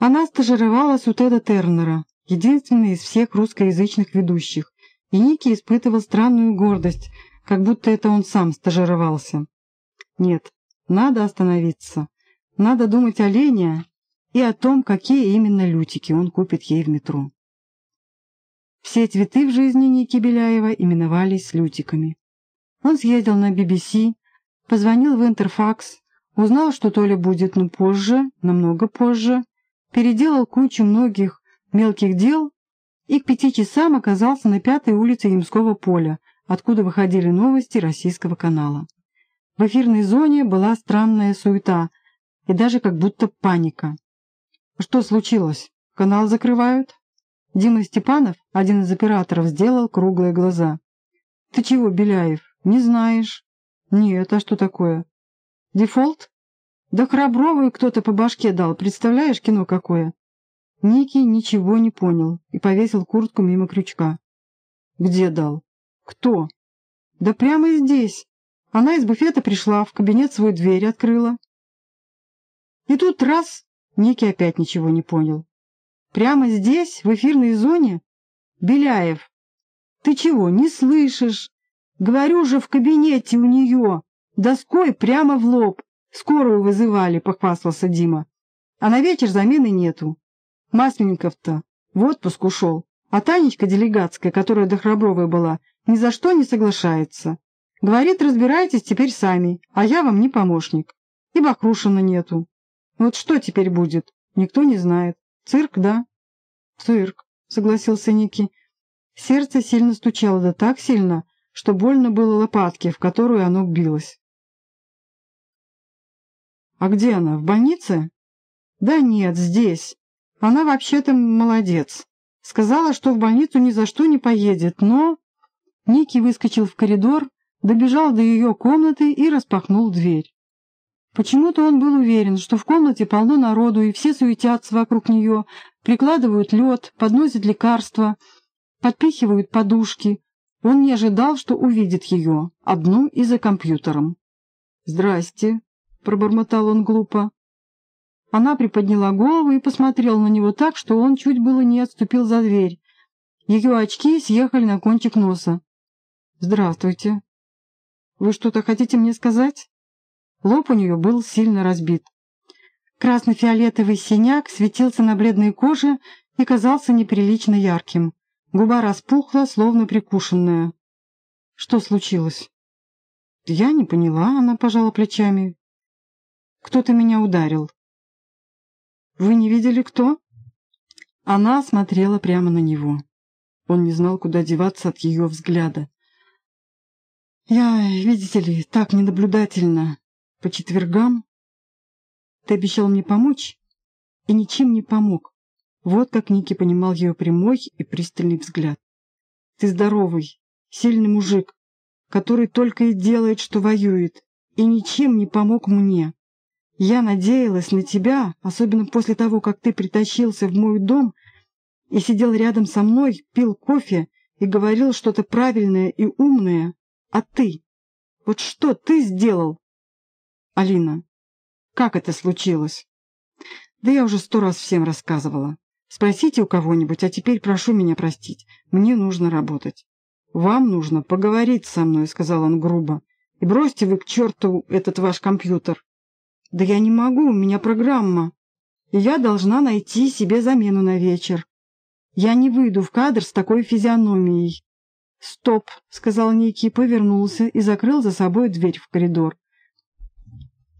Она стажировалась у Теда Тернера, единственный из всех русскоязычных ведущих, и Ники испытывал странную гордость, как будто это он сам стажировался. Нет, надо остановиться. Надо думать о Лене и о том, какие именно лютики он купит ей в метро. Все цветы в жизни Ники Беляева именовались лютиками. Он съездил на BBC, позвонил в Интерфакс, узнал, что Толя будет, но позже, намного позже, переделал кучу многих мелких дел и к пяти часам оказался на пятой улице Ямского поля, откуда выходили новости российского канала. В эфирной зоне была странная суета и даже как будто паника. Что случилось? Канал закрывают? Дима Степанов, один из операторов, сделал круглые глаза. «Ты чего, Беляев, не знаешь?» «Нет, а что такое?» «Дефолт?» «Да Храбровой кто-то по башке дал, представляешь, кино какое?» Ники ничего не понял и повесил куртку мимо крючка. «Где дал?» «Кто?» «Да прямо здесь. Она из буфета пришла, в кабинет свою дверь открыла». И тут раз, Ники опять ничего не понял. Прямо здесь, в эфирной зоне? Беляев, ты чего, не слышишь? Говорю же, в кабинете у нее. Доской прямо в лоб. Скорую вызывали, похвастался Дима. А на вечер замены нету. Масленников-то в отпуск ушел. А Танечка делегатская, которая до Храбровой была, ни за что не соглашается. Говорит, разбирайтесь теперь сами, а я вам не помощник. И Бахрушина нету. Вот что теперь будет, никто не знает. «Цирк, да?» «Цирк», — согласился Ники. Сердце сильно стучало, да так сильно, что больно было лопатке, в которую оно билось. «А где она, в больнице?» «Да нет, здесь. Она вообще-то молодец. Сказала, что в больницу ни за что не поедет, но...» Ники выскочил в коридор, добежал до ее комнаты и распахнул дверь. Почему-то он был уверен, что в комнате полно народу, и все суетятся вокруг нее, прикладывают лед, подносят лекарства, подпихивают подушки. Он не ожидал, что увидит ее, одну и за компьютером. «Здрасте», — пробормотал он глупо. Она приподняла голову и посмотрела на него так, что он чуть было не отступил за дверь. Ее очки съехали на кончик носа. «Здравствуйте. Вы что-то хотите мне сказать?» Лоб у нее был сильно разбит. Красно-фиолетовый синяк светился на бледной коже и казался неприлично ярким. Губа распухла, словно прикушенная. Что случилось? Я не поняла, она пожала плечами. Кто-то меня ударил. Вы не видели, кто? Она смотрела прямо на него. Он не знал, куда деваться от ее взгляда. Я, видите ли, так ненаблюдательно. По четвергам ты обещал мне помочь и ничем не помог. Вот как Ники понимал ее прямой и пристальный взгляд. Ты здоровый, сильный мужик, который только и делает, что воюет, и ничем не помог мне. Я надеялась на тебя, особенно после того, как ты притащился в мой дом и сидел рядом со мной, пил кофе и говорил что-то правильное и умное. А ты? Вот что ты сделал? Алина, как это случилось? Да я уже сто раз всем рассказывала. Спросите у кого-нибудь, а теперь прошу меня простить. Мне нужно работать. Вам нужно поговорить со мной, сказал он грубо. И бросьте вы к черту этот ваш компьютер. Да я не могу, у меня программа. Я должна найти себе замену на вечер. Я не выйду в кадр с такой физиономией. «Стоп», — сказал Ники, повернулся и закрыл за собой дверь в коридор.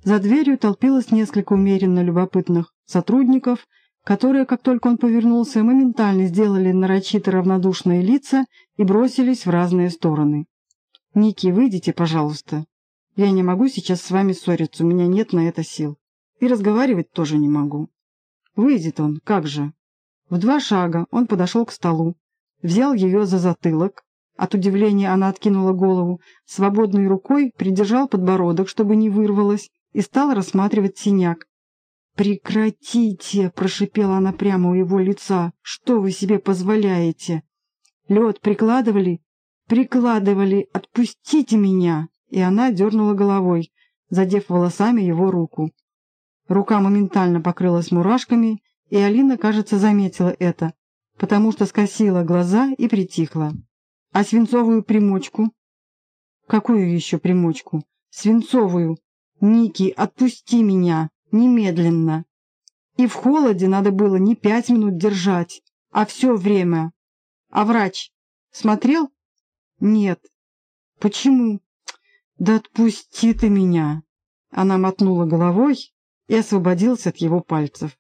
За дверью толпилось несколько умеренно любопытных сотрудников, которые, как только он повернулся, моментально сделали нарочито равнодушные лица и бросились в разные стороны. «Ники, выйдите, пожалуйста. Я не могу сейчас с вами ссориться, у меня нет на это сил. И разговаривать тоже не могу». «Выйдет он, как же?» В два шага он подошел к столу, взял ее за затылок, от удивления она откинула голову, свободной рукой придержал подбородок, чтобы не вырвалось, и стал рассматривать синяк. «Прекратите!» — прошипела она прямо у его лица. «Что вы себе позволяете? Лед прикладывали?» «Прикладывали! Отпустите меня!» И она дернула головой, задев волосами его руку. Рука моментально покрылась мурашками, и Алина, кажется, заметила это, потому что скосила глаза и притихла. А свинцовую примочку? Какую еще примочку? Свинцовую. Ники, отпусти меня, немедленно. И в холоде надо было не пять минут держать, а все время. А врач смотрел? Нет. Почему? Да отпусти ты меня. Она мотнула головой и освободилась от его пальцев.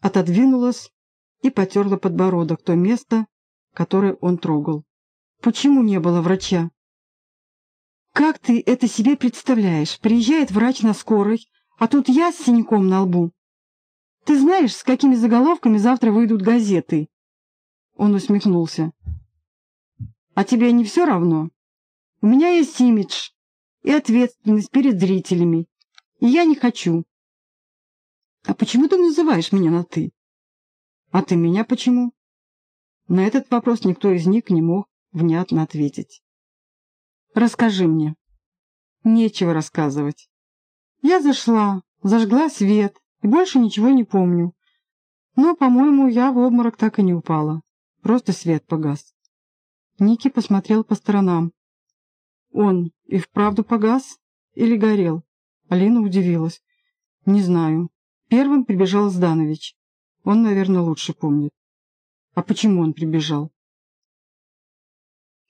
Отодвинулась и потерла подбородок, то место, которое он трогал. Почему не было врача? Как ты это себе представляешь? Приезжает врач на скорой, а тут я с синяком на лбу. Ты знаешь, с какими заголовками завтра выйдут газеты? Он усмехнулся. А тебе не все равно? У меня есть имидж и ответственность перед зрителями, и я не хочу. А почему ты называешь меня на «ты»? А ты меня почему? На этот вопрос никто из них не мог внятно ответить. Расскажи мне. Нечего рассказывать. Я зашла, зажгла свет и больше ничего не помню. Но, по-моему, я в обморок так и не упала. Просто свет погас. Ники посмотрел по сторонам. Он и вправду погас или горел? Алина удивилась. Не знаю. Первым прибежал Зданович. Он, наверное, лучше помнит. А почему он прибежал?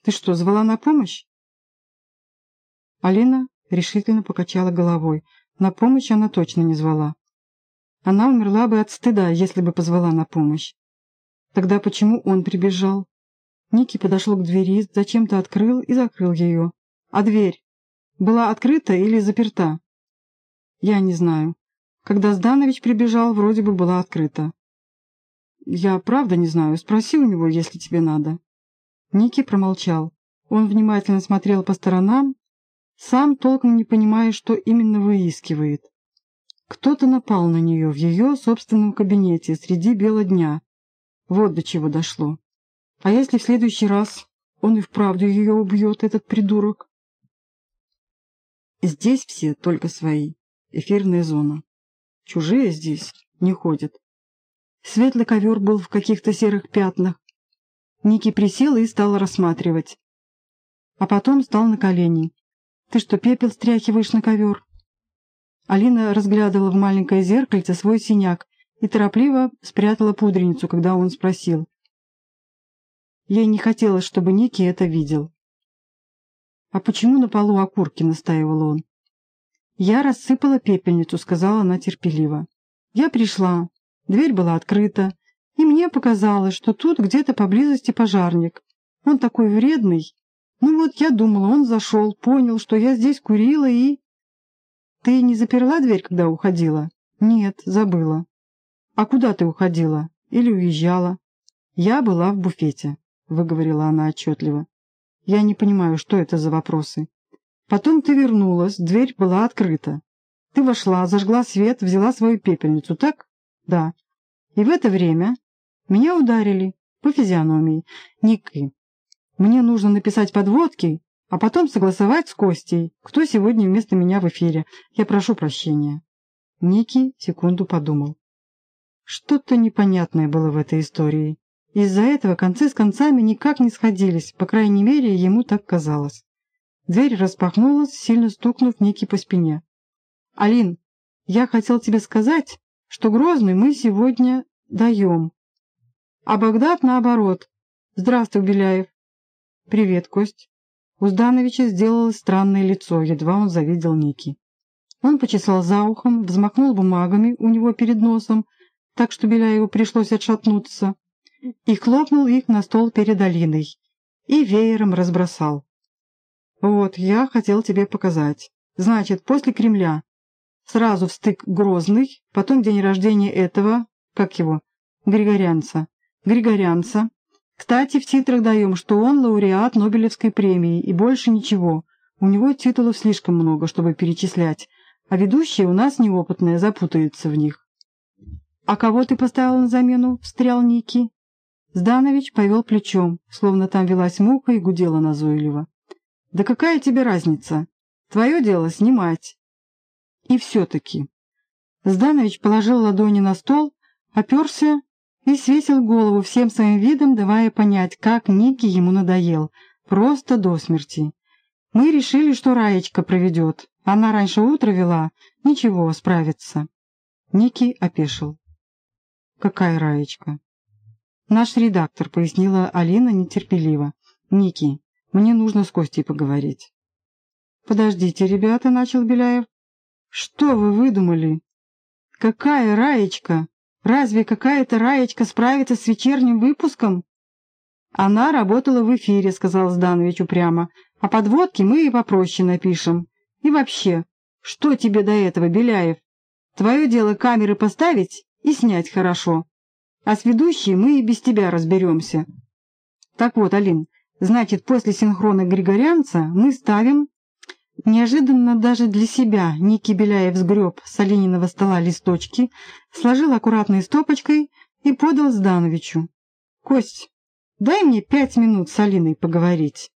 Ты что, звала на помощь? Алина решительно покачала головой. На помощь она точно не звала. Она умерла бы от стыда, если бы позвала на помощь. Тогда почему он прибежал? Ники подошел к двери, зачем-то открыл и закрыл ее. А дверь была открыта или заперта? Я не знаю. Когда Зданович прибежал, вроде бы была открыта. Я правда не знаю. Спроси у него, если тебе надо. Ники промолчал. Он внимательно смотрел по сторонам, сам толком не понимая, что именно выискивает. Кто-то напал на нее в ее собственном кабинете среди бела дня. Вот до чего дошло. А если в следующий раз он и вправду ее убьет, этот придурок? Здесь все только свои. Эфирная зона. Чужие здесь не ходят. Светлый ковер был в каких-то серых пятнах. Ники присел и стал рассматривать. А потом стал на колени. «Ты что, пепел стряхиваешь на ковер?» Алина разглядывала в маленькое зеркальце свой синяк и торопливо спрятала пудреницу, когда он спросил. Ей не хотелось, чтобы Ники это видел. «А почему на полу окурки?» — настаивал он. «Я рассыпала пепельницу», — сказала она терпеливо. «Я пришла. Дверь была открыта, и мне показалось, что тут где-то поблизости пожарник. Он такой вредный. Ну вот, я думала, он зашел, понял, что я здесь курила и...» «Ты не заперла дверь, когда уходила?» «Нет, забыла». «А куда ты уходила? Или уезжала?» «Я была в буфете», — выговорила она отчетливо. «Я не понимаю, что это за вопросы». «Потом ты вернулась, дверь была открыта. Ты вошла, зажгла свет, взяла свою пепельницу, так?» «Да». «И в это время меня ударили по физиономии. Ники, мне нужно написать подводки, а потом согласовать с Костей, кто сегодня вместо меня в эфире. Я прошу прощения». Ники секунду подумал. Что-то непонятное было в этой истории. Из-за этого концы с концами никак не сходились, по крайней мере, ему так казалось. Дверь распахнулась, сильно стукнув Ники по спине. «Алин, я хотел тебе сказать, что Грозный мы сегодня даем. А Багдад наоборот. Здравствуй, Беляев. Привет, Кость. У Здановича сделалось странное лицо, едва он завидел Ники. Он почесал за ухом, взмахнул бумагами у него перед носом, так что Беляеву пришлось отшатнуться, и хлопнул их на стол перед Алиной, и веером разбросал. «Вот, я хотел тебе показать. Значит, после Кремля. Сразу в стык Грозный, потом день рождения этого, как его, Григорянца. Григорянца, кстати, в титрах даем, что он лауреат Нобелевской премии, и больше ничего. У него титулов слишком много, чтобы перечислять, а ведущие у нас неопытные, запутаются в них. «А кого ты поставил на замену?» — встрял Ники. Зданович повел плечом, словно там велась муха и гудела назойливо. «Да какая тебе разница? Твое дело снимать». И все-таки. Зданович положил ладони на стол, оперся и свесил голову всем своим видом, давая понять, как Ники ему надоел. Просто до смерти. Мы решили, что Раечка проведет. Она раньше утра вела. Ничего, справится. Ники опешил. «Какая Раечка?» «Наш редактор», — пояснила Алина нетерпеливо. «Ники, мне нужно с Костей поговорить». «Подождите, ребята», — начал Беляев. «Что вы выдумали? Какая Раечка? Разве какая-то Раечка справится с вечерним выпуском?» «Она работала в эфире», — сказал Зданович упрямо. «А подводки мы и попроще напишем. И вообще, что тебе до этого, Беляев? Твое дело камеры поставить и снять хорошо. А с ведущей мы и без тебя разберемся. Так вот, Алин, значит, после синхрона Григорянца мы ставим... Неожиданно даже для себя Ники Беляев сгреб с Алининого стола листочки, сложил аккуратной стопочкой и подал Здановичу. «Кость, дай мне пять минут с Алиной поговорить».